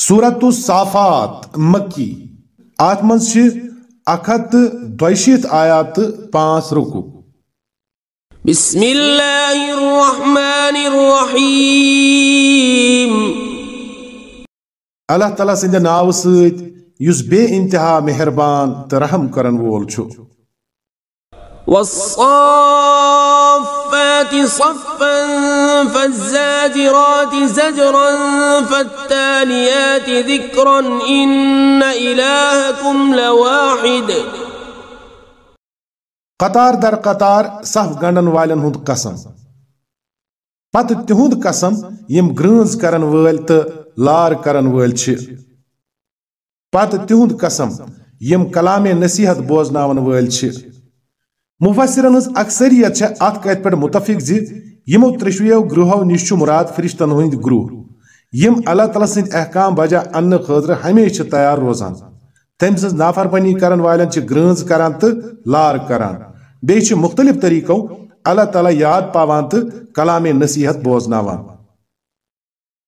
سورت الصافات مکی آت منز اکھ ہتھ دۄیشیت آیات پانژ رکوع۔ بسم اللہ الرحمن الرحیم۔ اللہ تعالیٰ سند ناو ست یس بے انتہا مہربان تہ رحم کرن وول چھو۔ والصافات صفا فالزاجرات زجرا فالتاليات ذكرا إن إلهكم لواحد. قطار در قطار صف گنڈن والن ہند قسم. پتہ تہند قسم یم گرنز کرن ول تو لار کرن ول چھ. پتہ تہند قسم یم کلام نصیحت بوزناون ول چھ. مفسرن ہز اکثریت چھ ات کت پہ متفق زی یمو ترشویو گروہو نش مراد فرشتن ہند گروہ۔ یم اللہ تعالی سند احکام بجا ان خاطر ہمیشہ تیار روزان۔ تم سز نافرمانی کرن والن چھ گرنز کران تو لار کران۔ بیچ مختلف طریقوں اللہ تعالیٰ یاد پاوان تو کلام نصیحت بوزناوان۔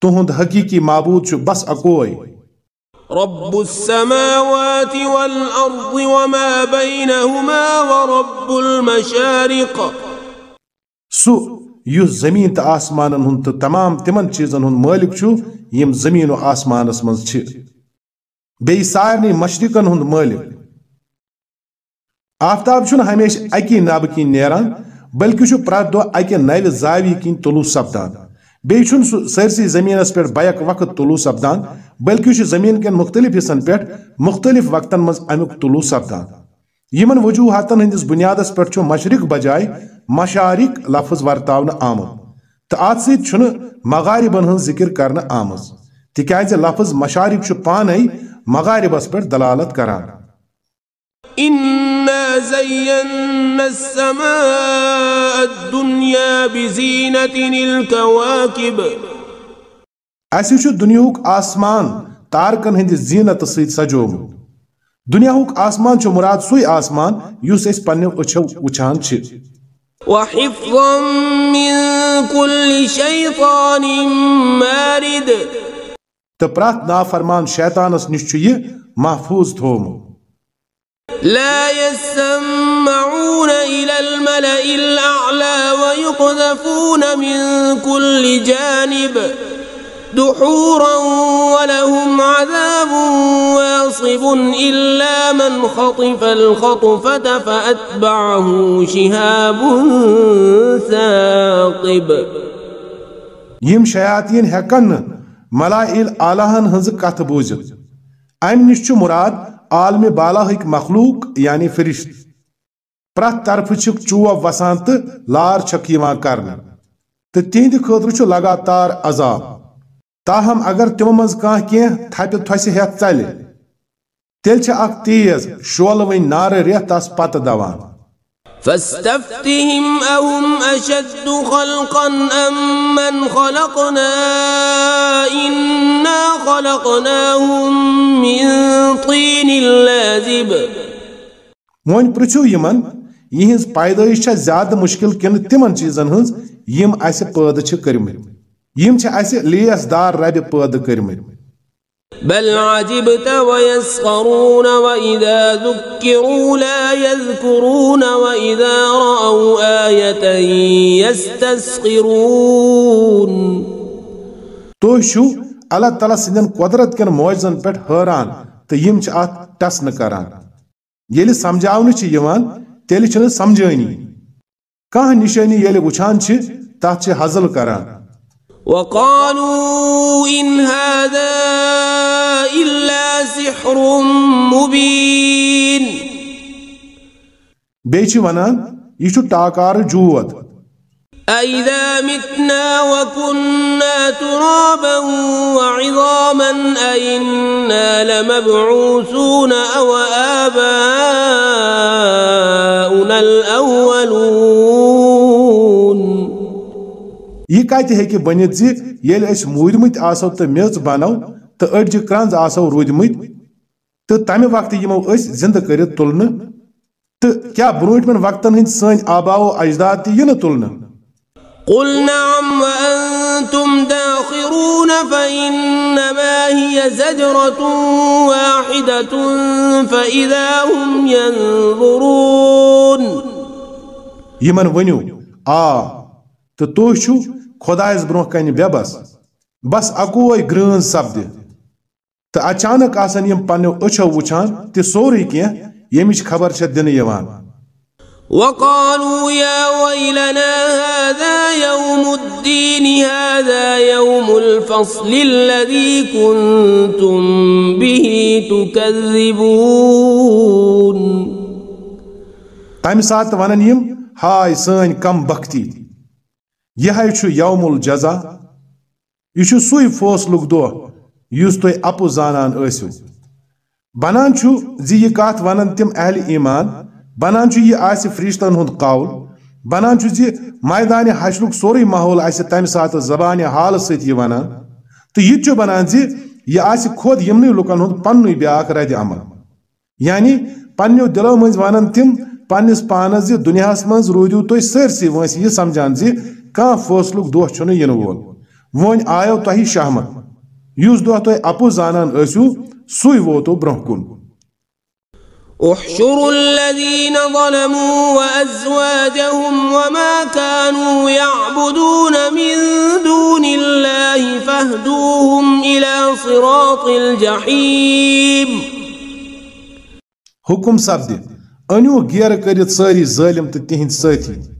تہند حقیقی معبود چھ بس اکوئی۔ رب السماوات والأرض وما بينهما ورب المشارق. سو یُس زمین تہٕ آسمانن ہُنٛد تہٕ تمام تِمن چیٖزن ہُنٛد مٲلِک چھُ یِم زمین و آسمانس منٛز چھِ۔ بیٚیہِ سارنٕے مشرقن ہُنٛد مٲلِک۔ آفتاب چھُنہٕ ہمیشہ اکی نبہٕ کِنۍ نیران بلکہ چھُ پرٛٮ۪تھ دۄہ اکہِ نوِ زاوی کِنۍ طلوٗع سپدان۔ بیٚیہِ چھُنہٕ سُہ سٲرسٕے زٔمیٖنس پٮ۪ٹھ بیک وقت طلوٗع سپدان بلکہ چھُ زٔمیٖن مختلف حصن پٮ۪ٹھ مختلف وقتن منٛز امیُک طلوٗع سپدان یِمن وجوٗہاتن ہٕنٛدِس بُنیادس پٮ۪ٹھ چھُ مشرق بجاے مشارق لفظ ورتاونہٕ آمُت تہٕ اتھ سۭتۍ چھُنہٕ مغاربن ہٕنٛز ذِکر کرنہٕ آمٕژ تِکیازِ لفظ مشارق پانے مغاربس پٮ۪ٹھ دلالت کران۔ إنا زينا السماء الدنيا بزينة الكواكب۔ اسی چھُ دُنیاہُک آسمان تارکن ہٕنٛدِ زیٖنت سۭتۍ سجومُت دُنیاہُک آسمان چھُ مُراد سُے آسمان یُس أسۍ پننٮ۪و أچھو وٕچھان چھِ۔ وحفظا من كل شيطان مارد۔ تہٕ پرٛٮ۪تھ نافرمان شیطانس نِش چھُ یہِ محفوٗظ تھومُت لا يسمعون إلى الملأ الأعلى ويقذفون من كل جانب۔ دحورا ولهم عذاب واصب إلا من خطف الخطفة فأتبعه شهاب ثاقب. يم شياطين هكن ملائل آلهن هنز کتھ بوزت نش مراد عالم بالا ہک مخلوق یعنی فرشت. پرت طرف چھک چوب وسان تو لار چھک یوان کرنا تو تہند خاطر لگاتار عذاب. تاہم اگر تم مز کان کی تھپ تھوس ہت ژلہِ تیل چھ اک تیز شولہ ون نار ریت تس پتہ دوان۔ فاستفتهم أهم أشد خلقا أم من خلقنا إنا خلقناهم من طين لازب وۄنۍ پرٛژھِو یِمن یِہنٛز پیدٲیش چھےٚ زیادٕ مُشکِل کِنہٕ تِمن چیٖزن ہٕنٛز یِم اَسہِ پٲدٕ چھِ کٔرمٕتۍ یِم چھِ اَسہِ لیس دار ربہِ پٲدٕ کٔرمٕتۍ بل عجبت ويسخرون وإذا ذكروا لا يذكرون وإذا رأوا آية يستسخرون تو شو اللہ تعالیٰ سندین قدرت کن موجزن پٮ۪ٹھ حٲران تہٕ یِم چھِ اتھ ٹسنہٕ کران ییٚلہِ سمجھاونہٕ چھِ یِوان تیٚلہِ چھِنہٕ سمجھٲنی کانٛہہ نِشٲنی ییٚلہِ وٕچھان چھِ تتھ چھِ کران وقالوا إن هذا إلا سحر مبين. بیٚیہِ ونان یہِ چھُ ٹاکارٕ جوت أَإِذَا مِتْنَا وَكُنَّا تُرَابًا وَعِظَامًا أَإِنَّا لَمَبْعُوثُونَ أَوْ آبَاؤُنَا الْأَوَّلُونَ. یہ کت ہیکہ بنت زی یل اس مودمت آسو تو میز بنو تو أڈجہ کرنز آسو رودمت تو تمہ وقت یمو اس زندہ کرت تلن تو کیا برونٹمن وقتن ہند سن آبا و اجداد تہ یہ تلن قل نعم وأنتم داخرون فإنما هي زجرة واحدة فإذا هم ينظرون. يمن ونيو آه تو تُہۍ چھُو خۄدایس برونٛہہ کنہِ بےبس بس اکوے گرٛٲنز سپدِ تہٕ اچانک آسن یم پننیو أچھو وٕچھان تہِ سورُے کینٛہہ ییٚمِچ خبر چھےٚ دِنہٕ یِوان وقالوا يا ويلنا هذا يوم الدين هذا يوم الفصل الذي كنتم به تكذبون تمہِ ساتہٕ ونن یِم ہاے سٲنۍ کم بختی یہ یوم الجزا یہ سی فوصل دہ اس تھی اپو زانان ثو بنان زی یہ کات ون تم اہل ایمان بنان یہ آس فرشتن ہند قول بنان میدان حشر سوری ماحول آس تمہ سات زبان حال ست یہ ونان تو یہ بنان زی یہ آس خود یمن لکن ہند پن بیا رد عمل یعنی پنو دلو مز ون تم پنس پانس زی دنیاس من رودو تھی سرسے ونس یہ سمجھان زی کانٛہہ فٲصلُک دۄہ چھُنہٕ یِنہٕ وول وۄنۍ آیو تۄہہِ شہمت یُس دۄہ تُہۍ اپُز زانان ٲسِو سُے ووتو برونٛہہ کُن۔ احشروا الذين ظلموا وأزواجهم وما كانوا يعبدون من دون الله فاهدوهم إلى صراط الجحيم حکم سپدِ أنِو گیرٕ کٔرِتھ سٲری ظٲلِم تہٕ تِہنٛدۍ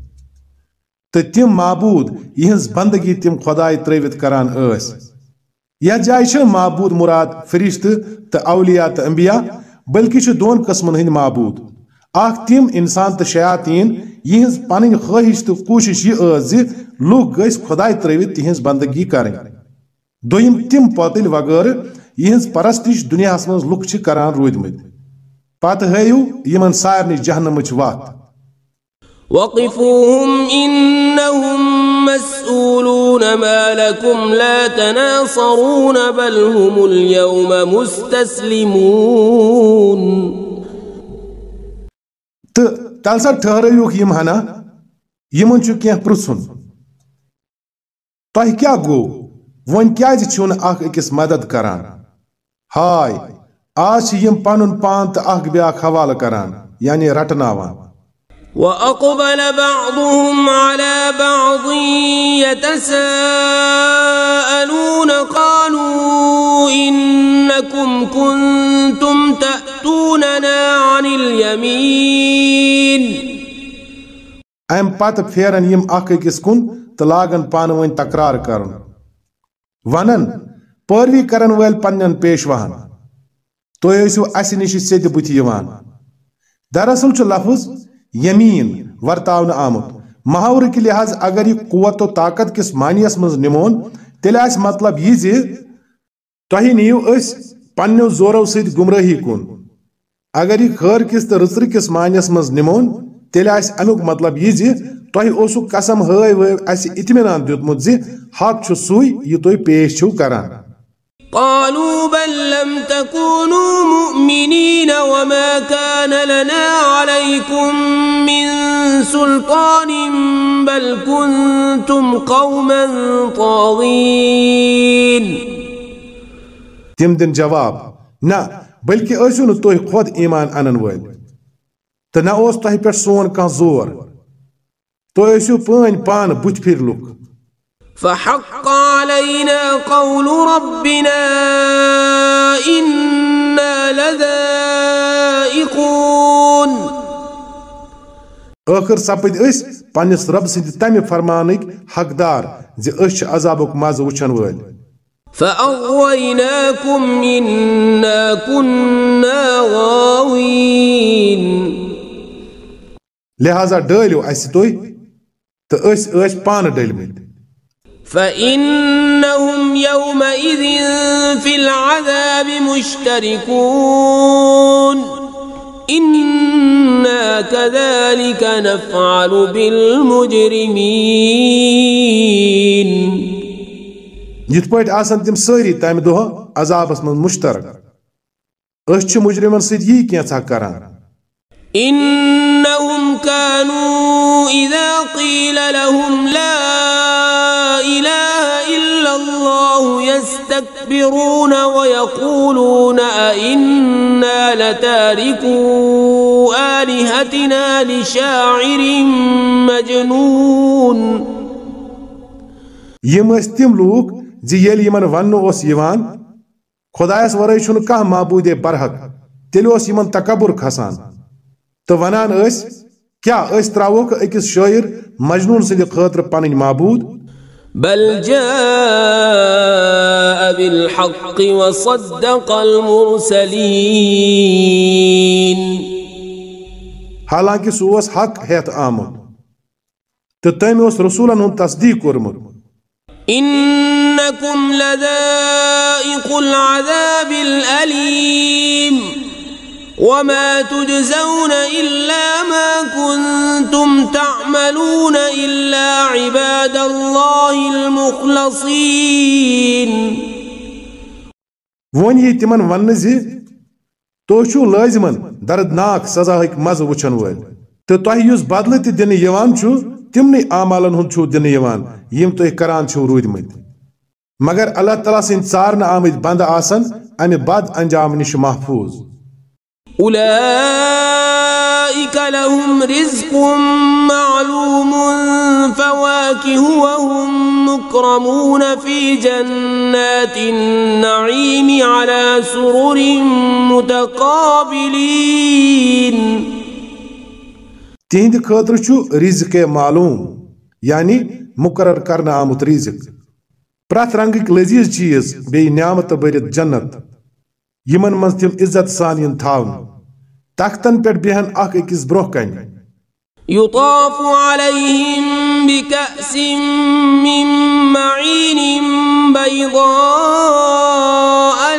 سٲتھی تہٕ تِم معبوٗد یِہنٛز بندگی تِم خۄداے ترٲوِتھ کران ٲسۍ یتھ جایہِ چھِ معبوٗد مُراد فرشتہٕ تہٕ اولیا تہٕ انبیا بلکہ چھ دون قسمن ہند معبود اخ تم انسان تو شیاطین یہز پن خواہش تو کوشش یہ زی لوگ گس خدائے تروت تہذ بندگی کریں دویم تم پتل وغیر یہز پرستش دنیا من لوک کران رودمت پتہ ہیو یمن سارنی جہنمچ وات وقفوهم إنهم مسؤولون ما لكم لا تناصرون بل هم اليوم مستسلمون تہٕ تل سا ٹھہرٲیوکھ یِم ہنا یِمن چھُ کینٛہہ پرژھُن تۄہہِ کیٛاہ گوٚو وۄنۍ کیٛازِ چھِو نہٕ اکھ أکِس مدد کران ہاے آز چھِ یِم پنُن پان تہٕ اکھ بیاکھ حوالہٕ کران یعنی رٹناوان وأقبل بعضهم على بعض يتساءلون قالوا إنكم كنتم تأتوننا عن اليمين. أم آکھ أکِس کُن تہٕ لاگن پانہٕ ؤنۍ تکرار کرُن. ونن پٲروی کرن وٲلۍ پننٮ۪ن پیشواہن تُہۍ ٲسِو اسہِ نِش سیٚدِ بُتھِ یِوان دراصل چھُ لفظ یمین ورتاؤن آمت محاور کی لحاظ اگر یہ قوت و طاقت کس معنیس منز نمون تیل آس مطلب یہ زی، تہی نیو اس پنیو زورو سید گمرہی کن۔ اگر یہ خر کس تو رسر کس معنیس منز نمون تیل آس انوک مطلب یہ زی تو ہی اسو قسم ہوئے ہوئی اس اتمنان دیتمت مجزی حق چھو سوئی، یہ توی پیش چھو کران۔ قالوا بل لم تكونوا مؤمنين وما كان لنا عليكم من سلطان بل كنتم قوما طاغين. تم دن جواب. نہ بلکہ ٲسِو نہٕ تُہۍ خۄد ایمان انن وٲلۍ تہٕ نہ اوس تۄہہِ پٮ۪ٹھ سون کانٛہہ زور. تُہۍ ٲسِو پٲنۍ پانہٕ بُتھِ پھِرِ لُکھ فحق علينا قول ربنا إنا لذائقون. ٲخر سپٕدۍ أسۍ پننِس رب سٕنٛدِ تمہِ فرمانٕکۍ حقدار زِ أسۍ چھِ عذابُک مزٕ وٕچھن وٲلۍ فأغويناكم إنا كنا غاوين. لہذا ڈٲلِو اَسہِ تُہۍ تہٕ أسۍ ٲسۍ پانہٕ ڈٔلمٕتۍ فإنهم يومئذ في العذاب مشتركون. إنا كذلك نفعل بالمجرمين. یِتھ پٲٹھۍ آسن تِم سٲری تمہِ دۄہ عذابس منٛز مُشترک. أسۍ چھِ مُجرِمن سۭتۍ یی کینٛژھا کران إنهم كانوا إذا قيل لهم لا الله يستكبرون ويقولون أئنا لتاركو آلهتنا لشاعر مجنون. يم تم لوك زي يل يمن ونو اس يوان خدایس ورٲے چھُنہٕ کانٛہہ معبوٗدِ برحق تیٚلہِ اوس یِمن تکبر کھسان تہٕ ونان ٲسۍ کیٛاہ أسۍ ترٛاووکھ أکِس شٲعر مجنون سٕنٛدِ خٲطرٕ پنٕنۍ معبوٗد. بل جاء بالحق وصدق المرسلين. حالانکہِ سُہ اوس حق ہٮ۪تھ آمُت. تہٕ تٔمۍ اوس رسوٗلن ہُنٛد تصدیٖق کوٚرمُت. إنكم لذائق العذاب الأليم. وما تجزون إلا ما كنتم تعملون إلا عباد الله المخلصين. ون یہ تمن ون زِ تُہۍ چھِو لٲزمن دردناک سزاہٕکۍ مزٕ وٕچھن وٲلۍ۔ تہٕ تۄہہِ یُس بدلہٕ تہِ دِنہٕ یِوان چھُ تمنٕے اعمالن ہُنٛد چھُو دِنہٕ یِوان یِم تُہۍ کران چھِو روٗدمٕتۍ مگر اللہ تعالیٰ سٕنٛدۍ ژارنہٕ آمٕتۍ بنٛدٕ آسن امہِ بد انجام نِش محفوٗظ۔ أولئك لهم رزق معلوم فواكه وهم مكرمون في جنات النعيم على سرر متقابلين. تہنٛدِ خٲطرٕ چھُ رِزق معلوم یعنی مُقرر کرنہٕ آمُت رِزق. پرٛٮ۪تھ رنگٕکۍ لذیذ چیٖز بیٚیہِ نعمتہٕ بٔرِتھ جنت. یِمن منٛز تِم عزت سان یِن تھاونہٕ تختن پٮ۪ٹھ بیہن اکھ أکِس برٛونٛہہ کنہِ يطاف عليهم بكأس من معين بيضاء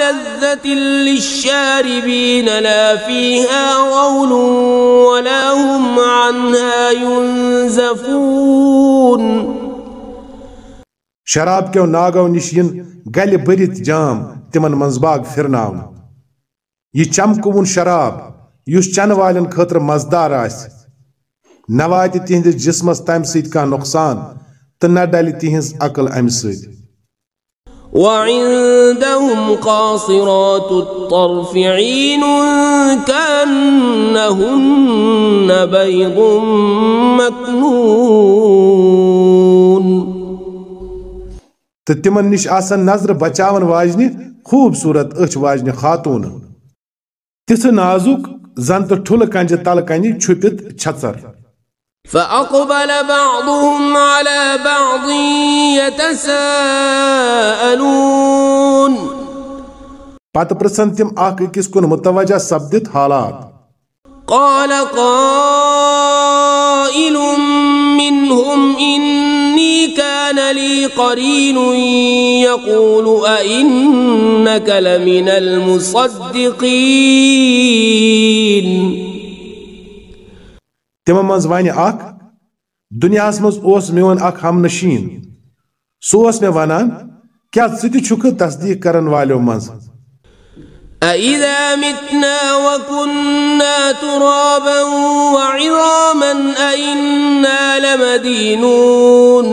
لذة للشاربين لا فيها غول ولا هم عنها ينزفون شراب کیو ناگو نِش ین گلہِ بٔرِتھ جام تِمن منٛز باغ پھرناونہٕ یہ چمکون شراب اس چن وال خطر مزدار نہ وات تہندس جسمس تم سہ نقصان تو نہ ڈل تہذ عقل ام وعندهم قاصرات الطرف عين كأنهن بيض مكنون۔ تتمنش آسن نظر بچاون واجنی خوبصورت اچھ واجنی خاتون تس نازک زن تو ٹھل کنج تل کنی چھپت چھچر فأقبل بعضهم على بعض يتساءلون۔ پت پرسن تم اخ کس کن متوجہ سپدت حالات۔ قال قائل منهم إني كان لي قرين يقول أئنك لمن المصدقين. منٛز ونہِ اکھ دُنیاہس منٛز أوس میون اکھ ہم نشیٖن سُہ أوس مےٚ ونان کیٛاہ ژٕ تہِ چھُکھٕ کرن والیو منٛز؟ أإذا متنا وكنا ترابا وعظاما أئنا لمدينون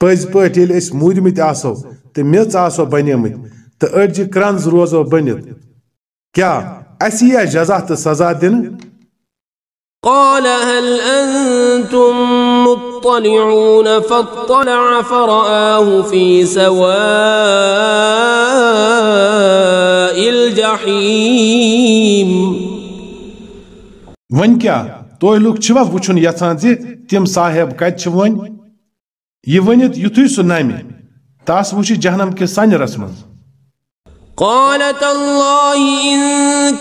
پٔزۍ پٲٹھۍ ییٚلہِ أسۍ موٗدمٕتۍ آسو تہٕ میٚژ آسو بنیمٕتۍ تہٕ أڑجہِ کرنز روزو بٔنِتھ کیٛاہ اَسہِ یِیا جزا تہٕ سزا دِنہٕ؟ قال هل أنتم مطلعون فاطلع فرآه في سواء الجحيم وۄنۍ کیٛاہ تُہۍ لُکھ چھِوا وٕچھُن یژھان زِ تِم صاحب کتہِ چھِ وۄنۍ؟ یہِ ؤنِتھ یُتھُے سُہ نمہِ تس وٕچھِ جہنم کِس سنجرس منٛز قال تالله إن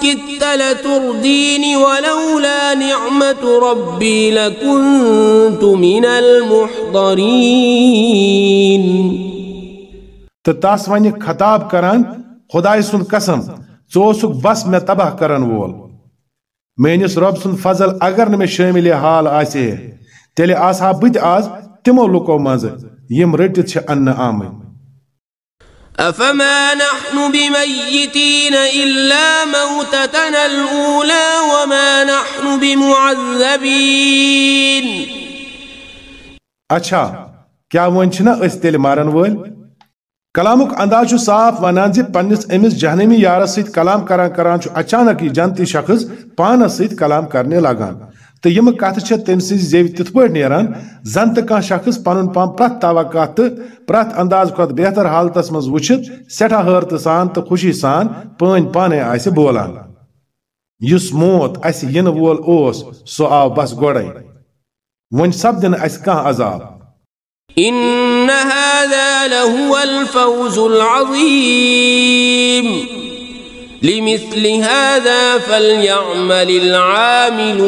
كدت لترديني ولولا نعمة ربي لكنت من المحضرين۔ تہٕ تس وَنہِ خطاب کران خۄداے سُنٛد قسم ژٕ بس مےٚ تباہ کرن وول۔ میٲنِس رۄب سُنٛد فضل اگر نہٕ مےٚ شٲمِل حال آسہِ ہے تیٚلہِ آسہٕ ہا بہٕ تہِ آز تِمو لُکو منٛزٕ یِم رٔٹِتھ چھِ اننہٕ آمٕتۍ۔ أفما نحن بميتين إلا موتتنا الأولى وما نحن بمعذبين۔ اچھا کیٛاہ وۄنۍ چھِنا أسۍ تیٚلہِ مارن وٲلۍ؟ کلامک انداز صاف ونان زی پنس امس جہنمی یارس ست کلام کران کران اچانک یہ جنتی شخص پانس ست کلام کرنے لگان۔ تو یم کت تم سن زیو تت پہ نیران۔ زن تو شخص پن پان پریت توقع تو پریت انداز کھت بہتر حالتس مز وچت سٹھا حرت سان تو خوشی سان پن پانے آس بولان۔ اس موت اس ین اوس، سو آو بس گوڑے ون سپدن اس کان عذاب۔ ان هذا لهو الفوز العظيم. لمثل هذا فليعمل العاملون.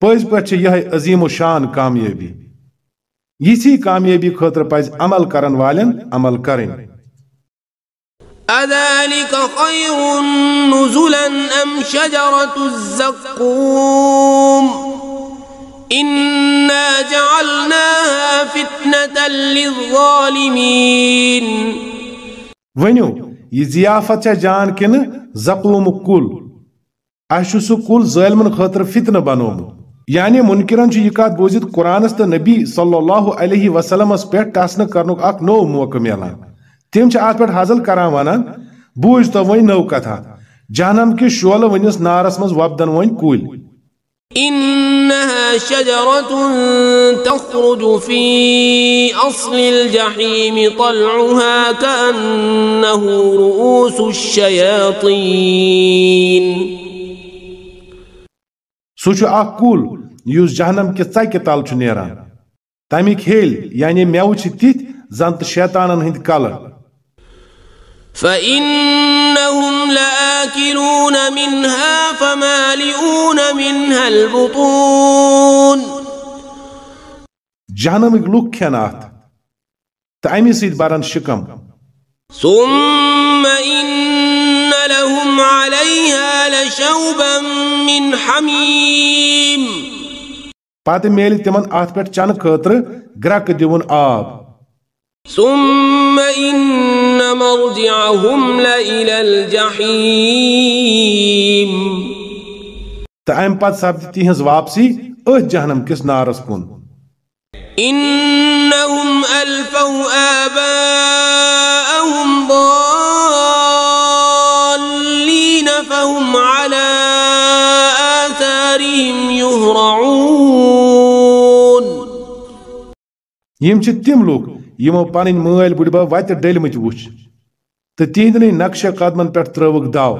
پز پہ یہ عظیم و شان کامیابی. یسی کامیابی خاطر پز عمل کرن والن عمل کرن اذالک خیر نزلا ام شجرت الزقوم؟ انا جعلناها فتنة للظالمين. ونیو یہ ضیافت چھا جان کن زقوم کل. اہش سہ کل ظالمن خاطر فتنہ بنومت. یعنی منکرن یہ یکات بوزید قرآن است نبی صلی اللہ علیہ وسلم اس پیٹ ٹسنہ کرنک اک نو موقع ملان تم آت پیٹ حضل کران وانا بوز تو ون نو کتھا. جانم کی شولہ ونیس نارس مز وابدن وین کول إنها شجرة تخرج في أصل الجحيم طلعها كأنه رؤوس الشياطين. چھُ اکھ کُل یُس جہنم کہِ ژکہِ تل چھُ نیران تمیُک ہیٚلۍ یعنی مٮ۪وٕ چھِ تِتھۍ زن تہٕ شیطانن ہٕنٛدۍ کلہٕ فإنهم لآكلون منها فمالئون منها البطون. کھٮ۪ن اتھ تہٕ امی سۭتۍ برن شِکم ثم إن لهم عليها لشوبا من حميم. پتہٕ میلہِ تِمن اتھ پٮ۪ٹھ چنہٕ خٲطرٕ گرٛکہٕ دِوُن آب. ثم إن مرجعهم لإلى الجحيم تہٕ امہِ پتہٕ سپدِ تِہنٛز واپسی أتھۍ جہنم کِس نارس کُن؟ إنهم ألفوا آباءهم ضالين فهم على آثارهم يهرعون چھِ تِم لُکھ یِمو پنٕنۍ مٲلۍ بُڈِبب وتہِ ڈٔلمٕتۍ وٕچھ تہٕ تِہنٛدنٕے نقشہٕ قدمن پٮ۪ٹھ ترٲوٕکھ داو.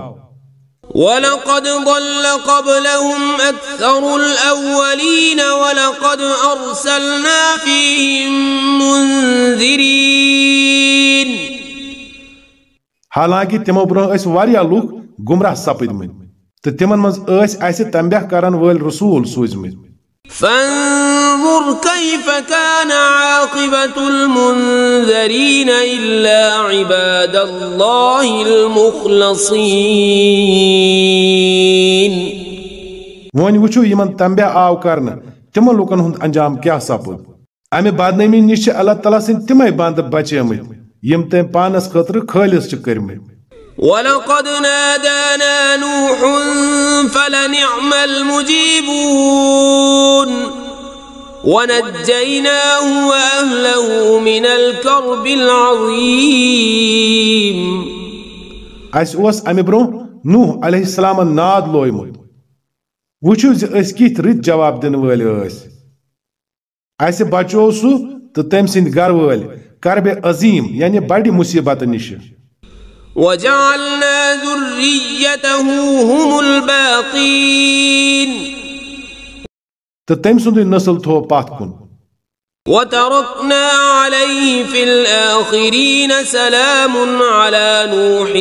ولقد ضل قبلهم أكثر الأولين ولقد أرسلنا فيهم منذرين. حالانکہِ تِمو برونٛہہ ٲسۍ واریاہ لُکھ گمراہ سپٕدمٕتۍ تہٕ تِمن منٛز ٲسۍ اَسہِ تمبیہ کرن وٲلۍ رسوٗل سوٗزمٕتۍ فانظر كيف كان عاقبة المنذرين إلا عباد الله المخلصين. وۄنۍ وٕچھو یِمن تمبیہ آو کرنہٕ تِمن لُکن ہُنٛد انجام کیٛاہ سپُد امہِ بدنٲمی نِش چھِ اللہ تعالیٰ سٕنٛدۍ تِمے بنٛدٕ بچیمٕتۍ یِم تٔمۍ پانس خٲطرٕ خٲلِص چھِ کٔرمٕتۍ ولقد نادانا نوح فلنعم المجيبون ونجيناه وأهله من الكرب العظيم. اسہِ اوس امہِ برونٛہہ نوح علیہ السلامن ناد لویمُت وٕچھِو زِ أسۍ کِتھ رٕتۍ جواب دِنہٕ وٲلۍ ٲسۍ اسہِ بچوو سُہ تہٕ تٔمۍ سٕنٛدۍ گرٕ وٲلۍ کربہِ عظیٖم یعنی بڑِ مُصیبتہٕ نِشہِ وجعلنا ذريته هم الباقين. تہٕ تٔمۍ سُنٛدُے نسل تھوو پتھ کُن وتركنا عليه في الآخرين سلام على نوح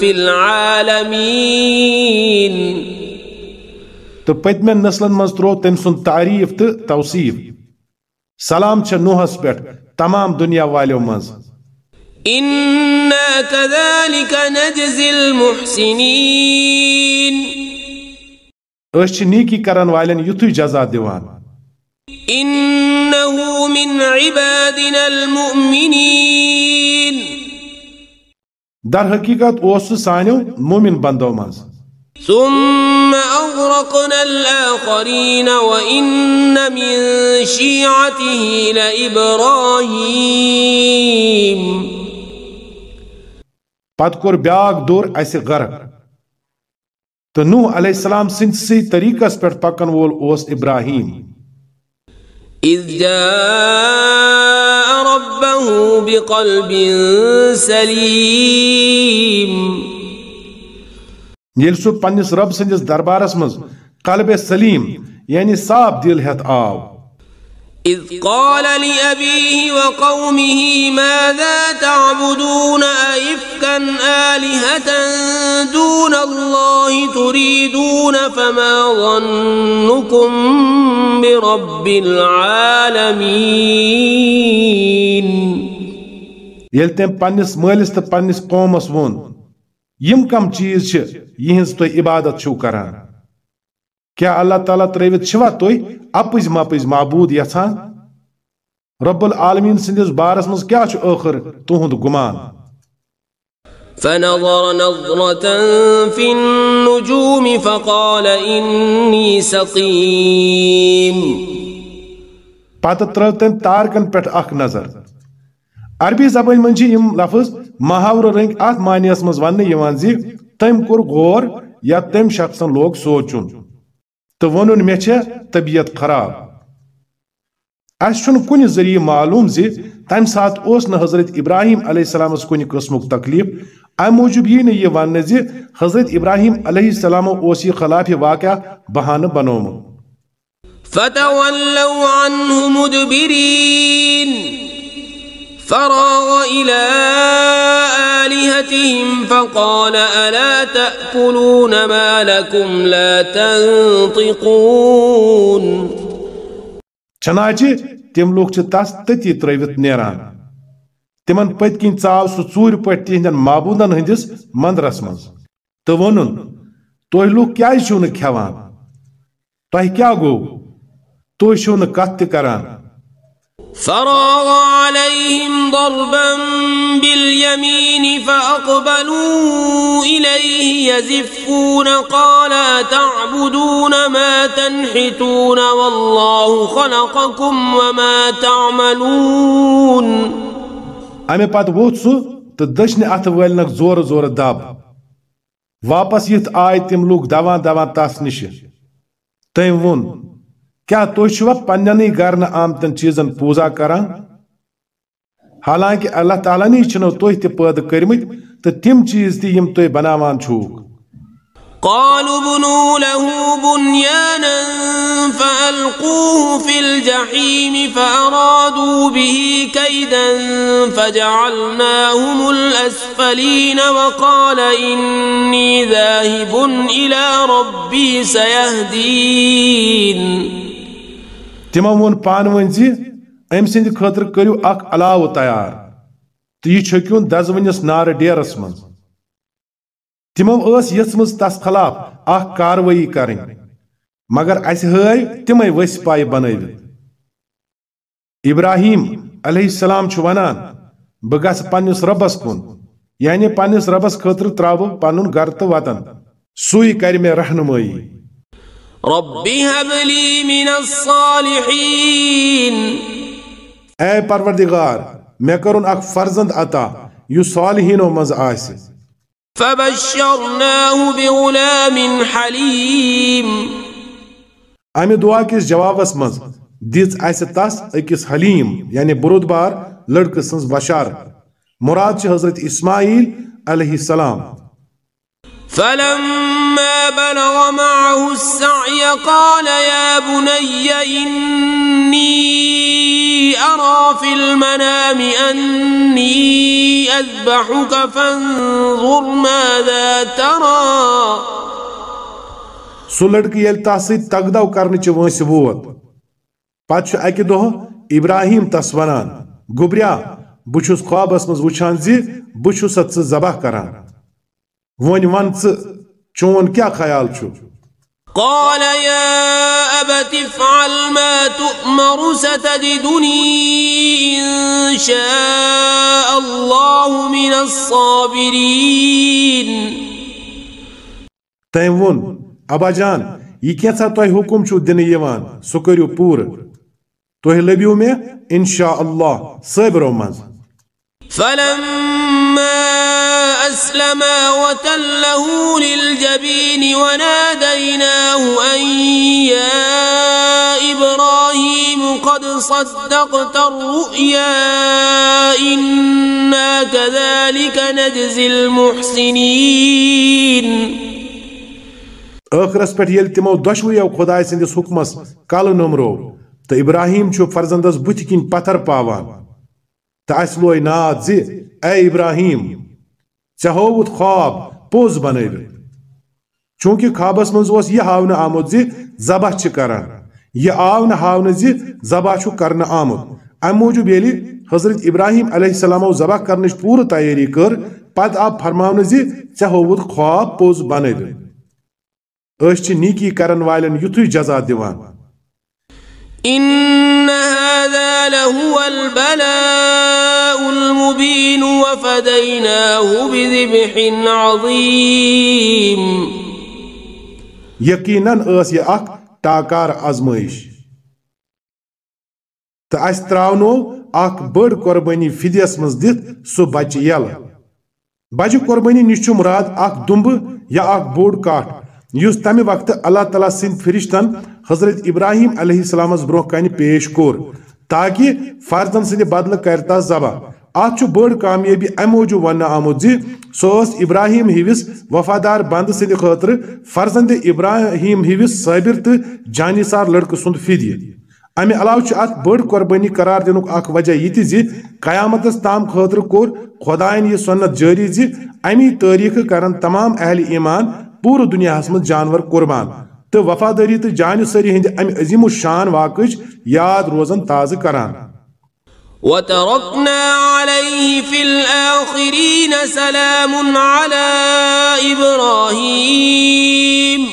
في العالمين. تہٕ پٔتمٮ۪ن نسلن سُنٛد تعریٖف تہٕ توصیٖف سلام چھےٚ نوحس پٮ۪ٹھ تمام دُنیا والیو منٛز إنا كذلك نجزي المحسنين چھِ نیکی کرن والٮ۪ن یُتھُے جزا دِوان إنه من عبادنا المؤمنين در حقیقت اوس سُہ سانیو مومِن بندو منٛز. ثم أغرقنا الآخرين وإن من شيعته لإبراهيم پتہٕ کوٚر بیاکھ دور اسہِ غرق تہٕ نوح علیہ السلام سٕنٛدسٕے طریٖقس پٮ۪ٹھ پکن وول اوس ابراہیم۔ إذ جاء ربه بقلب سليم. ییٚلہِ سُہ پننِس رب سٕنٛدِس دربارس منٛز قلبِ سلیٖم یعنی صاف دِل ہٮ۪تھ آو۔ إذ قال لأبيه وقومه ماذا تعبدون أئفكا آلهة دون الله تريدون فما ظنكم برب العالمين؟ ییٚلہِ تٔمۍ پننِس مٲلِس تہٕ پننِس قومس ووٚن یِم کم چیٖز چھِ تُہۍ عبادت چھِو کران۔ کیا اللہ تعالیٰ ترٲوِتھ چھوا تُہۍ اپٕز مپٕز معبوٗد یژھان رب العالمیٖن سٕنٛدِس بارس منٛز کیٛاہ چھُ ٲخر تُہُنٛد گُمان؟ فنظر نظرة في النجوم فقال إني سقيم. پتہٕ ترٲو تٔمۍ تارکن پٮ۪ٹھ اکھ نظر. عربی زبٲنۍ منٛز چھِ یِم لفظ محاورٕ رٔنگۍ اتھ معنیَس منٛز وننہٕ یِوان زِ تٔمۍ کوٚر غور یا تٔمۍ شخصن لوگ سونٛچُن تو وون مے طبیعت خراب اس کن ذریعہ معلوم زی تم سات اس حضرت ابراہیم علیہ السلام کن قسم تکلیف ام موجب یہ یہ ون زی حضرت ابراہیم علیہ السلام اس یہ خلاف واقعہ بہانہ بنوم فتولوا عنه مدبرين فراغ إلى آلهتهم فقال ألا تأكلون ما لكم لا تنطقون چناچہِ تِم لوٗکھ چھِ تس تٔتی ترٲوِتھ نیران۔ تِمن پٔتۍ کِنۍ ژاو سُہ ژوٗرِ پٲٹھۍ تِہنٛدٮ۪ن معبوٗدن ہٕنٛدِس منٛدرس منٛز۔ تہٕ ووٚنُن تُہۍ لوٗکھ کیازِ چھِو نہٕ کھٮ۪وان? تۄہہِ کیٛاہ گوٚو? تُہۍ چھِو نہٕ کتھ تہِ کران۔ فراغ عليهم ضربا باليمين فأقبلوا إليه يزفون قال تعبدون ما تنحتون والله خلقكم وما تعملون امہِ پتہٕ ووٚتھ سُہ تہٕ دٔچھنہِ اَتھٕ زورٕ زورٕ دب واپس یِتھ آے تِم دوان دوان تس نِشہِ تٔمۍ چھِوا پننٮ۪نٕے گرنہٕ آمتٮ۪ن چیٖزن پوٗزا کران حالانکہِ اللہ تعالیٰ نٕے چھِنو تُہۍ تہِ پٲدٕ کٔرمٕتۍ تہٕ تِم چیٖز تہِ یِم تُہۍ بناوان چھُوکھ قالوا ابنوا له بنيانا فألقوه في الجحيم فأرادوا به كيدا فجعلناهم الأسفلين وقال إني ذاهب إلى ربي سيهدين. تِمو ووٚن پانہٕ ؤنۍ زِ أمۍ سٕنٛدِ خٲطرٕ کٔرِو اکھ علاوٕ تیار تہٕ یہِ چھٔکِوُن دزوٕنِس نارٕ ڈیرس منٛز۔ تِمو ٲس یژھمٕژ تس خلاف اکھ کاروٲیی کرٕنۍ، مگر اسہِ ہٲے تِمے ؤسۍ پایہِ بنٲوِتھ۔ ابراہیم علیہ السلام چھُ ونان، بہٕ گژھٕ پننِس رۄبس کُن یعنی پننِس رۄبس خٲطرٕ تراو بہٕ پنُن گرٕ تہٕ وطن، سُے کرِ مےٚ رہنمٲیی۔ رب هب لي من الصالحين اے پروردگار مےٚ کٔرُن اکھ فرزند عطا یُس صالحیٖنو منٛز آسہِ فبشرناه بغلام حليم امہِ دعا کِس جوابس منٛز دِژ اسہِ تس أکِس حلیٖم یعنی بُرُدبار لڑکہٕ سٕنٛز بشارت مُراد چھِ حضرت اسماعیل علیہ السلام۔ فلما بلغ معه السعي قال يا بني إني أرى في المنام أني أذبحك فانظر ماذا ترى. سُہ لڑکہٕ ییٚلہِ تس سۭتۍ تگدو کرنٕچہِ وٲنٛسہِ ووت پتہٕ چھُ اکہِ دۄہ ابراہیم تس ونان. گوٚبریا بہٕ چھُس خوابس منٛز وٕچھان زِ بہٕ ژٕ ذبح کران. ون ون چون کیا خیال چھو قال يا أبت افعل ما تؤمر ستجدني إن شاء الله من الصابرين تیم ون ابا جان یہ کیسا تۄہہِ حکم چھو دنہٕ یوان سُہ کٔرِو پوٗرٕ تُہۍ لٔبِو مےٚ اِنشاء اللہ صٲبرو منٛز فلما أسلما وتله للجبين وناديناه أن يا إبراهيم قد صدقت الرؤيا إنا كذلك نجزي المحسنين. ٲخرس پٮ۪ٹھ ییٚلہِ تِمو دۄشوٕیو خۄداے سٕنٛدِس حُکمس. کلہٕ نومرو تہٕ ابراہیم چھُ فرزندس بُتھِ کِنۍ پتھر پاوان. تہٕ اَسہِ لوے ناد زِ اے ابراہیم ژےٚ ہووُتھ خواب پوٚز بنٲوِتھ چوٗنٛکہِ خوابس منٛز اوس یہِ ہاونہٕ آمُت زِ ذبح چھِ کران یہِ آو نہٕ ہاونہٕ زِ ذبح چھُ کرنہٕ آمُت امہِ موٗجوٗب ییٚلہِ حضرت ابراہیم علیہ السلامو ذبح کرنٕچ پوٗرٕ تیٲری کٔر پتہٕ آو فرماونہٕ زِ ژےٚ ہووُتھ خواب پوٚز بنٲوِتھ أسۍ چھِ نیٖکی کرن والٮ۪ن یُتھُے جزا دِوان إن هذا لهو البلاء المبين وفديناه بذبح عظيم. یقینا اس یہ اخ تاکار آزمائش۔ تو اس تراونو اخ بڑ قربانی فدیس مز دت سو بچ یل بچ قربانی نش مراد اخ دمب یا اخ بوڑ کاٹ یس تمہ وقت اللہ تعالیٰ سند فرشتن حضرت ابراہیم علیہ السلامس برو کن پیش کور۔ تاکہ فرزن سند بدل کرتا ذبح ات بڑ کامیابی، امہ موجود ون آمت زی سوس ابراہیم ہیوس وفادار بند سند خاطر فرزند ابراہیم ہوس صابر تو جانی سار لڑکہ سند فدی امہ علاوہ ات بڑ قربانی قرار دن اخ وجہ یہ زی تام خاطر کور خدائن یہ سنت جاری زی امی تاریخ کرن تمام اہل ایمان پور دنیا مز جانور قربان۔ تو وفاداری تو جان سری ہند ام عظیم الشان واقعش یاد روزن تاز کران۔ وتركنا عَلَيْهِ فِي الْآخِرِينَ سَلَامٌ عَلَىٰ إِبْرَاهِيمِ۔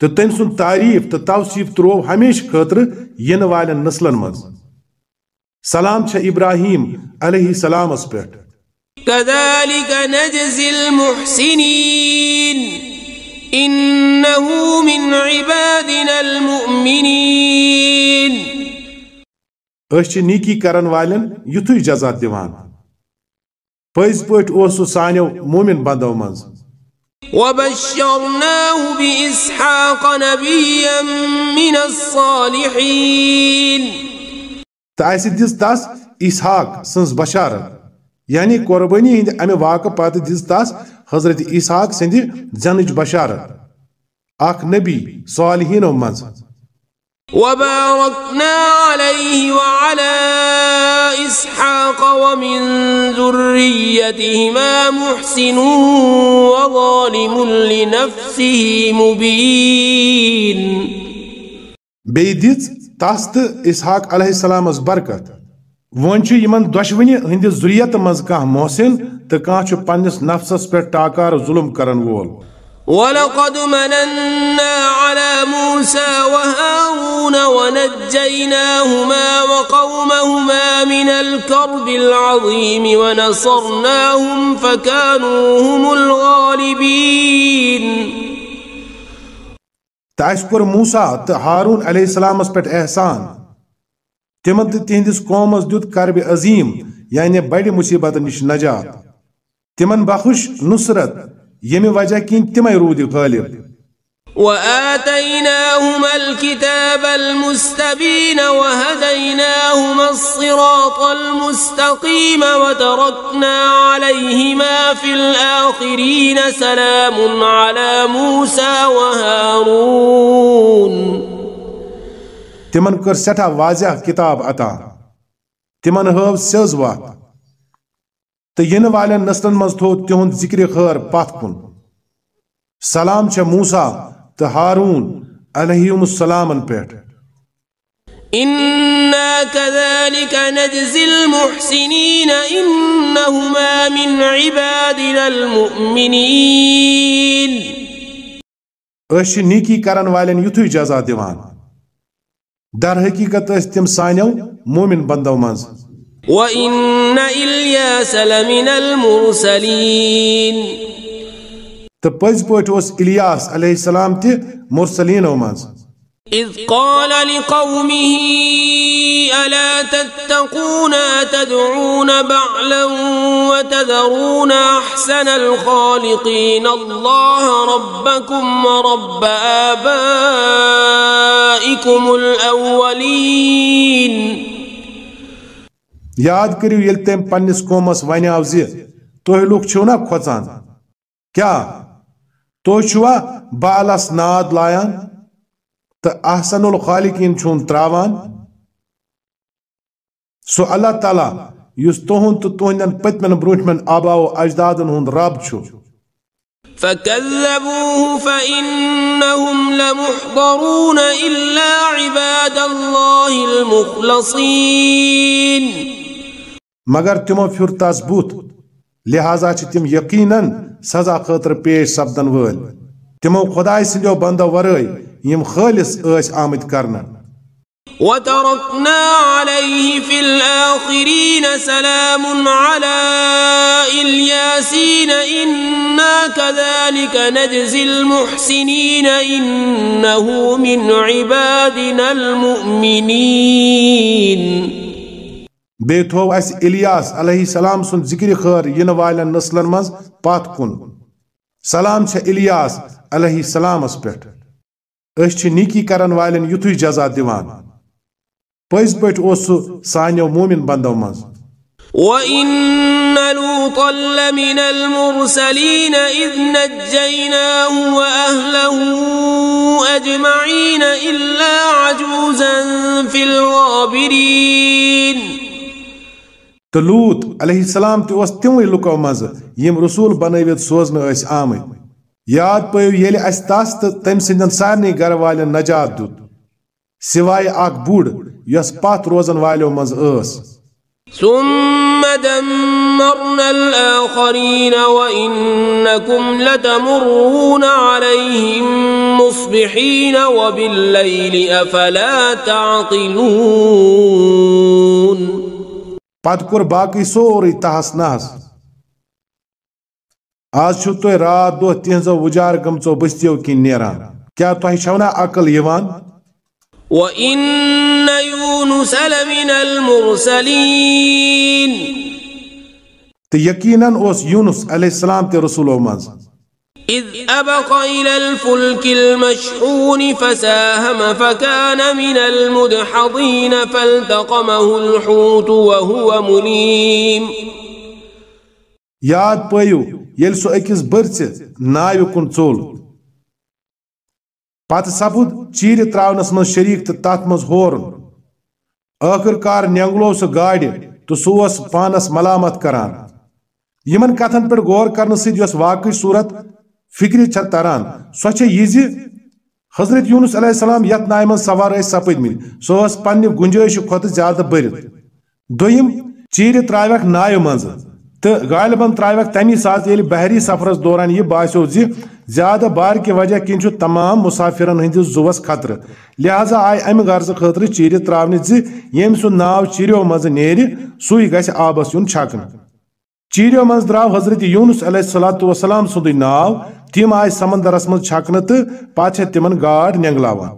تو تم سن تعریف تو توصیف ترو ہمیش خطر ین والن نسلن مز سلام چھا ابراہیم علیہ السلام اس پیٹھ كذلك نجزي المحسنين۔ إنه من عبادنا المؤمنين. أسۍ چھِ نیٖکی کرن والٮ۪ن یُتھُے جزا دِوان پٔزۍ پٲٹھۍ اوس سُہ سانیو مومِن بنٛدو منٛز. وبشرناه بإسحاق نبيا من الصالحين. تہٕ اَسہِ دِژ تس إسحاق سٕنٛز بشارت یعنی قۄربٲنی ہٕنٛدِ امہِ واقعہٕ پتہٕ دِژ تس حضرت عیساق سندھ زنچ بشارت اخ نبی صالحین مز وباركنا عليه وعلى إسحاق ومن ذريتهما محسن وظالم لنفسه مبين بيدت تاست إسحاق عليه السلام بركت وانچ يمن دوشوني هند ذريت مز كه محسن چھُ پننِس نفسس پٮ۪ٹھ ٹاکار ظُلم کرن وول۔ ولقد مننا على موسى وهارون ونجيناهما وقومهما من الكرب العظيم ونصرناهم فكانوا هم الغالبين. موسا تہٕ ہارون علیہ السلامس پٮ۪ٹھ احسان۔ تِمن تہٕ تِہنٛدِس قومس دیُت کربِ عظیٖم یعنی بڑِ مُصیبت نِش نجات۔ تِمن بخش نصرت. ییٚمہِ وجہ کِنۍ تِمے روٗدِ غٲلب وآتيناهما الكتاب المستبين وهديناهما الصراط المستقيم وتركنا عليهما في الآخرين سلام على موسى وهارون. تِمن کٔر سٮ۪ٹھاہ واضح کِتاب عطا. تِمن ہٲو سیٚز وتھ تو ین والن نسل مز تھو تہد ذکر خیر پت کن سلام چھ موسا تو ہارون علیہ السلام پہ إنا كذلك نجزي المحسنين إنهما من عبادنا المؤمنين أش نيكي کرن والن يتوي جزا دیوان در حقیقت اس تم سانیو مومن بندو منز وإن إلياس لمن المرسلين تو پز پٲٹھۍ اوس الیاس علیہ السلام تہِ مرسلیٖنو منٛز إذ قال لقومه ألا تتقون تدعون بعلا وتذرون أحسن الخالقين الله ربكم ورب آبائكم الأولين یاد کرو یل تم پنس قومس ونیو زی تہ لوگ چھو نا کھوچان کیا تہ چھوا بالس ناد لایان تو احسن الخالقین چھون تراوان؟ سو اللہ تعالی اس تہد تو تہندین پتمن برونٹمن آبا و اجدادن ہند رب چھو فكذبوه فإنهم لمحضرون إلا عباد الله المخلصين مگر تِمو پھیُر تس بُتھ لہذا تِم یقیٖنن سزا خٲطرٕ پیش سپدن وٲلۍ۔ تِمو خۄداے سٕنٛدیو بنٛدو ورٲے یِم خٲلِص ٲسۍ آمٕتۍ کرنہٕ۔ وتركنا عليه في الآخرين سلام على الياسين إنا كذلك نجزي المحسنين إنه من عبادنا المؤمنين۔ تھوٚو اَسہِ الیاس علیہ سلام سُنٛد ذِکرِ خٲر یِنہٕ والٮ۪ن نسلن منٛز پتھ کُن سلام چھےٚ الیاس علیہ سلامس پٮ۪ٹھ أسۍ چھِ نیکی کرن والٮ۪ن یُتھُے جزا دِوان پٔزۍ پٲٹھۍ اوس سانیو مومِن بنٛدو منٛز وإن لوطا لمن المرسلين إذ نجيناه وأهله أجمعين إلا عجوزا في الغابرين. تو لوت علیہ السلام تہ اس تمے لکو مز یم رسول بنوت سوزن اس آمت یاد پیو یل اس تس تو تم سندن سارے گھر والن نجات دت سوائے اک بوڑ یس پت روزن والو مز اس ثم دمرنا الآخرين وإنكم لتمرون عليهم مصبحين وبالليل أفلا تعقلون پتہٕ کوٚر باقٕے سورُے تہس نحس آز چھُو تُہۍ رات دۄہ تِہنٛزو وُجار گٔمژو بٔستِیو کِنۍ نیران۔ کیٛاہ تۄہہِ چھو نا عقل یِوان؟ وإن يونس لمن المرسلين تہٕ یقیٖنن اوس یوٗنس علیہ السلام تہِ رسوٗلو منٛز۔ إذ أبق إلى الفلك المشحون فساهم فكان من المدحضين فالتقمه الحوت وهو مليم. یاد پٲیِو ییٚلہِ سُہ أکِس بٔرژِ ناوِ کُن ژوٚل پتہٕ سپُد چیٖرِ تراونس منٛز شریٖک تہٕ تتھ منٛز ہورُن کار نینگلو سُہ گاڑِ تہٕ سُہ پانس ملامت کران. یِمن کتھن پٮ۪ٹھ غور کرنہٕ سۭتۍ یۄس واقعی صوٗرت فکری چھ تران سو یہ زی حضرت یونس علیہ السلام یت نائے من سوار ایس مل سو اس پنی گنجوش خود زیادہ برد دویم، چیر ترائیوک نائے منز تو غالباً ترائیوک تمی ساز یلی بحری سفرس دوران یہ باسیو زیادہ بار کی وجہ کن تمام مسافرن ہندی زوس خطر۔ لہذا آئی ام غرض خطر چیر تراونی زم یم سو چیرو چیریو منز سی سوی آبس یون چھکن چیرو منز دراو حضرت یونس علیہ السلام سندی ناو۔ تِم آیہِ سمندرس منٛز چھکنہٕ تہٕ پتہٕ چھےٚ گاڈ نینگلاوان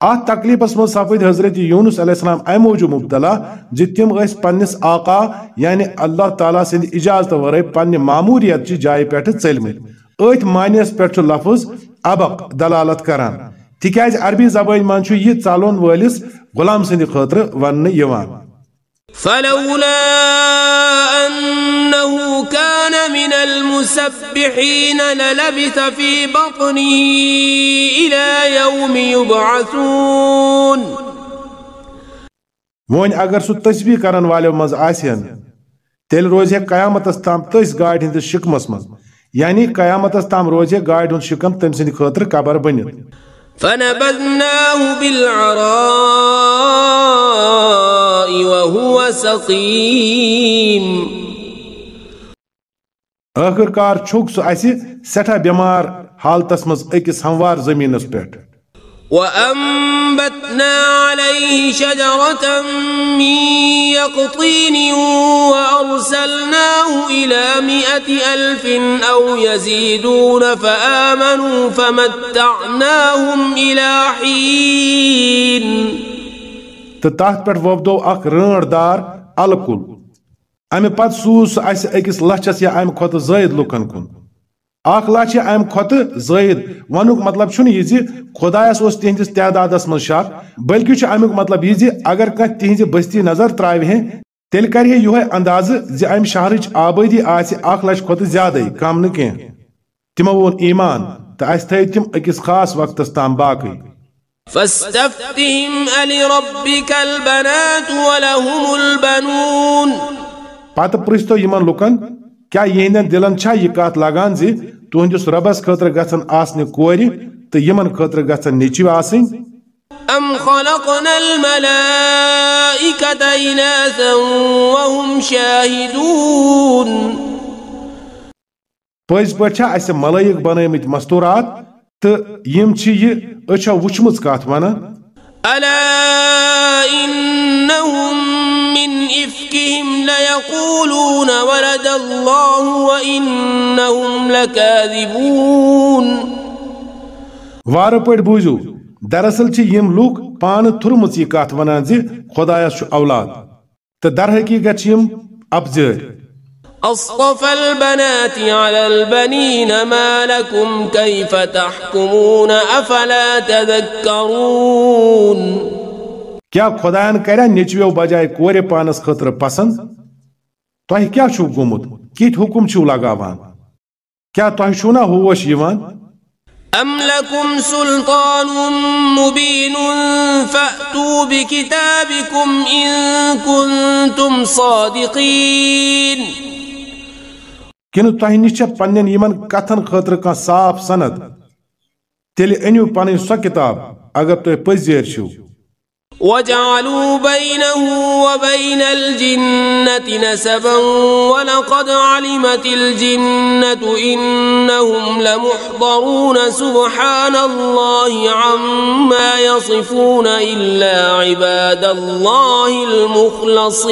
اتھ تکلیفس منٛز سپٕدۍ حضرت یوٗنس علیہ السلام امہِ موٗجوٗب مُبتلا جی زِ تِم ٲسۍ پننِس آقا یعنی اللہ تعالیٰ سٕنٛدِ اجازتہٕ ورٲے پننہِ معموٗریت چہِ جایہِ پٮ۪ٹھٕ ژٔلمٕتۍ أتھۍ معنیَس پٮ۪ٹھ چھُ لفظ ابق دلالت کران۔ تِکیازِ عربی زبٲنۍ منٛز چھُ یہِ ژلُن وٲلِس غلام سٕنٛدِ خٲطرٕ وننہٕ یِوان۔ فلولا أنه كان من المسبحين للبث في بطنه إلى يوم يبعثون. وۄنۍ اگر سُہ تسبیح کرن والیو منٛز آسہِ ہن تیٚلہِ روزِ ہے قیامتس تام تٔسۍ گاڑِ ہٕنٛدِس شِکمس منٛز یعنی قیامتس تام روزِ ہے گاڑِ ہُنٛد شِکم تٔمۍ سٕنٛدِ خٲطرٕ قبر بٔنِتھ فنبذناه بالعراء وهو سقيم. ٲخٕر کار چھُکھ سُہ اَسہِ سٮ۪ٹھاہ بٮ۪مار حالتس منٛز أکِس ہموار زٔمیٖنس پٮ۪ٹھ وأنبتنا عليه شجرة من يقطين وأرسلناه إلى مائة ألف أو يزيدون فآمنوا فمتعناهم إلى حين۔ تہٕ تتھ پٮ۪ٹھ وۄپدو اکھ رٲنٛڈ دار الہٕ کُل امہِ پتہٕ سوٗز سُہ اسہِ لچھس یا امہِ کھۄتہٕ زٲید لُکن کُن اکھ لچھ یا امہِ کھۄتہٕ زٲید ونُک مطلب چھُنہٕ یہِ زِ خۄدایس اوس تِہنٛدِس تعدادس منٛز شک بلکہِ چھُ امیُک مطلب یہِ زِ اگر کانٛہہ تِہنٛزِ بستی نظر ترٛاوِہے تیٚلہِ کرِ ہے یِہوے اندازٕ زِ امہِ شہرٕچ آبٲدی آسہِ اکھ لچھ کھۄتہٕ زیادٕے کم نہٕ کینٛہہ تِمو ووٚن ایمان تہٕ اسہِ تھٲے تِم أکِس خاص وقتس تام باقٕے فاستفتهم ألربك البنات ولهم البنون پتہ پرچتو یمن لکن کیا یہندن دلن چھا یہ کات لاگان زی تہندس ربس خاطر گھن آسن کور تو یمن خاطر گھن نیچو آسن أم خلقنا الملائكة إناثا وهم شاهدون۔ پز پچھا اس ملائک بنیمت مستورات تو یم چھ یہ اچھا وچمز کات ونان؟ ألا ليقولون ولد الله وإنهم لكاذبون. وارٕ پٲٹھۍ بوٗزِو دراصل چھِ یِم لُکھ پانہٕ تھُرمٕژ یہِ کتھ ونان زِ خۄدایس چھُ أولاد تہٕ در حقیٖقت چھِ یِم اپزٲرۍ أصطفى البنات على البنين ما لكم كيف تحكمون أفلا تذكرون؟ کیٛاہ خۄدایَن کریا نیٚچویو بجاے کورِ پانس خٲطرٕ پسنٛد؟ تۄہہِ کیٛاہ چھُو گوٚمُت؟ کِتھۍ حُکم چھِو لگاوان؟ کیٛاہ تۄہہِ چھُو نا ہوش یِوان؟ أم لكم سلطان مبين فأتوا بكتابكم إن كنتم صادقين کِنہٕ تۄہہِ نِش چھےٚ پننٮ۪ن یِمن کتھن خٲطرٕ کانٛہہ صاف سند؟ تیٚلہِ أنِو پنٕنۍ سۄ کِتاب اگر تُہۍ پٔزۍ چھِو۔ وجعلوا بينه وبين الجنة نسبا ولقد علمت الجنة إنهم لمحضرون سبحان الله عما يصفون إلا عباد الله المخلصين.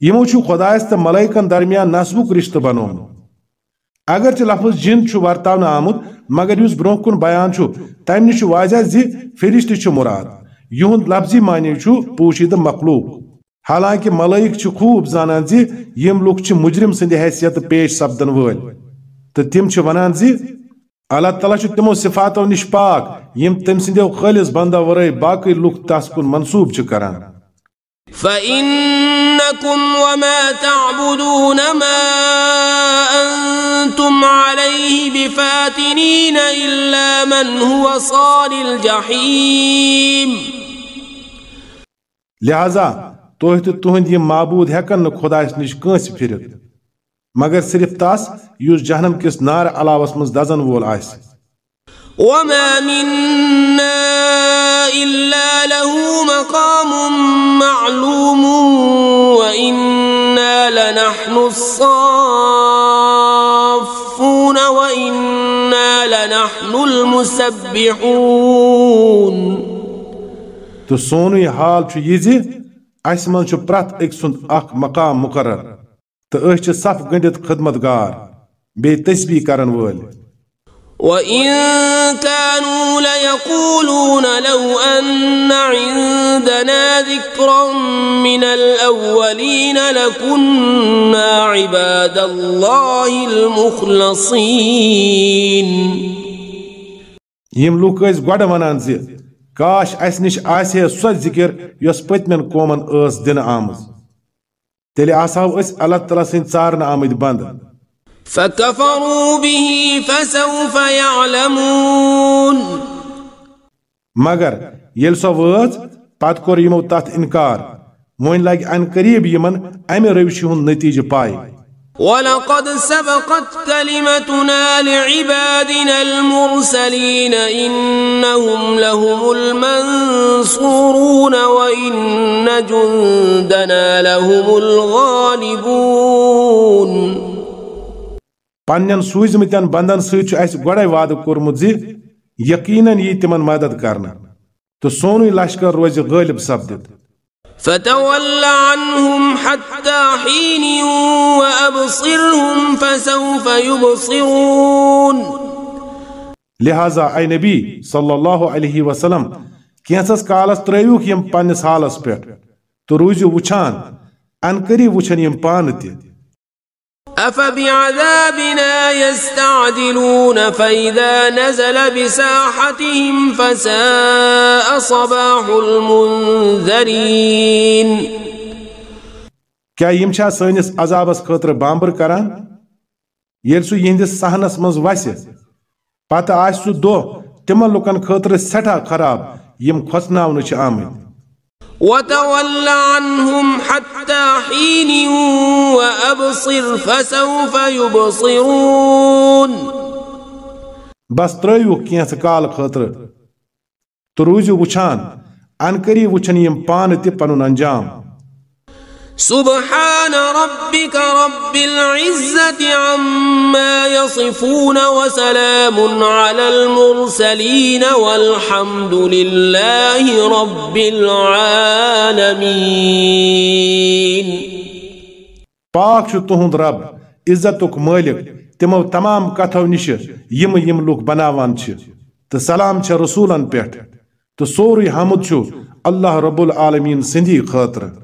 یِمو چھُ خۄدایس تہٕ ملٲیکن درمیان نسبُک رشتہٕ بنومُت لفظ جِن چھُ ورتاونہٕ آمُت مگر یُس برونٛہہ کُن بیان تمہِ نِش چھُ واضح زِ فرشتہٕ چھُ مُراد لفظی معنی چھُ پوٗشیٖدٕ مخلوق۔ حالانکہِ ملٲیک چھِ خوٗب زانان زِ یِم لُکھ چھِ حیثیت پیش سپدن وٲلۍ۔ تہٕ تِم چھِ ونان اللہ تعالیٰ چھُ تِمو صفاتو نِش پاک، یِم تٔمۍ سٕنٛدیو خٲلِص بنٛدو ورٲے باقٕے لُکھ تس کُن منسوٗب چھِ کران فإنكم وما تعبدون ما أنتم عليه بفاتنين إلا من هو صال الجحيم. لہذا تُہۍ تہٕ تُہنٛدۍ یِم معبوٗد ہٮ۪کن نہٕ خۄدایس نِش کٲنٛسہِ پھِرِتھ مگر صرف تس یُس جہنم کِس نارٕ علاوس منٛز دزن وول آسہِ۔ وما منا إلا له مقام معلوم وإنا لنحن الصافون وإنا لنحن المسبحون تہٕ سونُے حال چھُ یہِ زِ اَسہِ منٛز چھُ پرٛٮ۪تھ أکۍ سُنٛد اکھ مقام مُقرر تہٕ أسۍ چھِ صف گٔنڈِتھ خدمت گار بیٚیہِ تسبی کرن وٲلۍ وإن كانوا ليقولون لو أن عندنا ذكرا من الأولين لكنا عباد الله المخلصين. یِم لُکھ ٲسۍ گۄڈٕ وَنان زِ کاش اَسہِ نِش آسہِ ہے سۄ ذِکِر یۄس پٔتمٮ۪ن قومن دِنہٕ آمٕژ تیٚلہِ آسہو أسۍ اللہ تعالیٰ سٕنٛدۍ ژارنہٕ آمٕتۍ بنٛد. فكفروا به فسوف يعلمون. مگر ییٚلہِ سۄ وٲژ پتہٕ کوٚر یِمو تتھ انکار. وۄنۍ لگہِ ان قریب یِمن امہِ روشہِ ہُنٛد نتیٖجہٕ پاے ولقد سبقت كلمتنا لعبادنا المرسلين إنهم لهم المنصورون وإن جندنا لهم الغالبون. پنن سوزمتن بندن اَسہِ گۄڈے وعدٕ کوٚرمُت زِ یقیٖنن یی تِمن مدد کرنہٕ۔ تہٕ سونُے لشکر روزِ غٲلب سپدِتھ فتول عنهم حتى حين وأبصرهم فسوف يبصرون۔ لہذا اے نبی صلی اللہ علیہ وسلم کینسس کالس ترٲوِکھ یم پننس حالس پٮ۪ٹھ تہٕ روٗزِو وٕچھان عنقریب وٕچھن یم پانہٕ تہِ۔ أفبعذابنا يستعجلون فإذا نزل بساحتهم فساء صباح المنذرين. کیا یم چھا سٲنِس عذابس خٲطرٕ بامبر کران؟ ییٚلہِ سُہ یِہنٛدِس صحنس منٛز وسہِ پتہٕ آسہِ سُہ دۄہ تِمن لُکن خٲطرٕ سٮ۪ٹھاہ خراب یِم کھۄژناونہٕ چھِ آمٕتۍ۔ وتول عنهم حتى حين وأبصر فسوف يبصرون. بس ترٲیِو کینٛژٕ کال خٲطرٕ تہٕ روٗزِو وٕچھان انقریٖب وٕچھن یِم پانہٕ تہِ پنُن انجام. سبحان ربك رب العزة عما يصفون وسلام على المرسلين والحمد لله رب العالمين. پاک چھُ تُہُنٛد رب عزتُک مٲلِک تِمو تمام کتھو نِشہِ یِم یِم لُکھ بناوان چھِ تہٕ سلام چھےٚ رسوٗلن پٮ۪ٹھ تہٕ سورُے حمد چھُ اللہ رب العالمیٖن سٕنٛدی خٲطرٕ